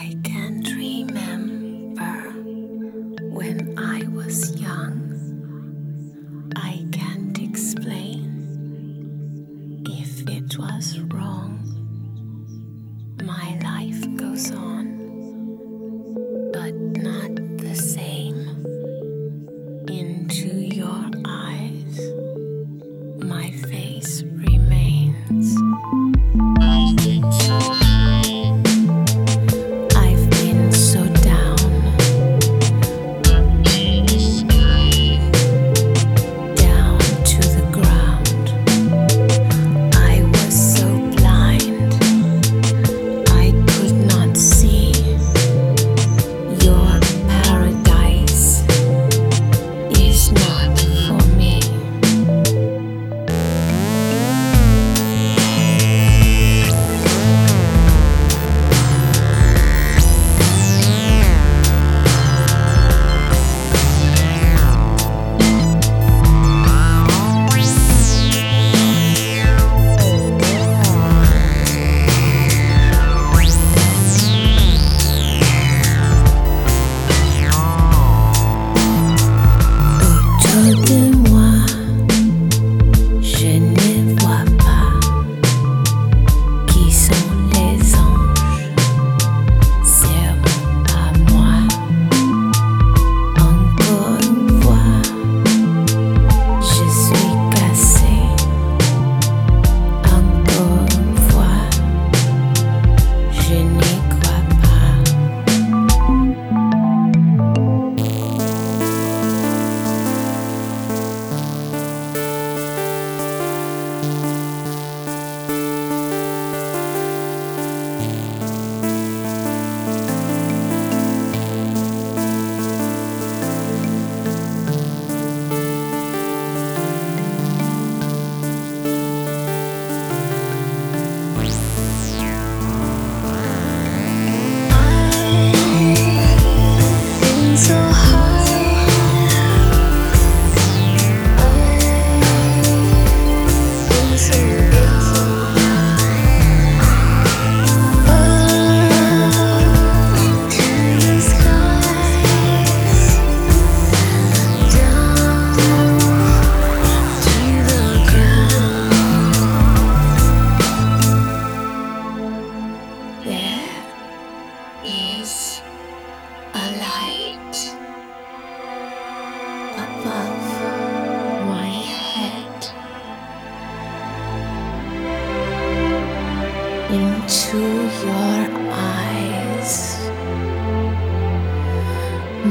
I can't remember when I was young. I can't explain if it was wrong. My life goes on, but not the same. Into your eyes, my face remains.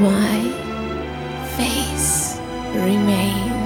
My face remains.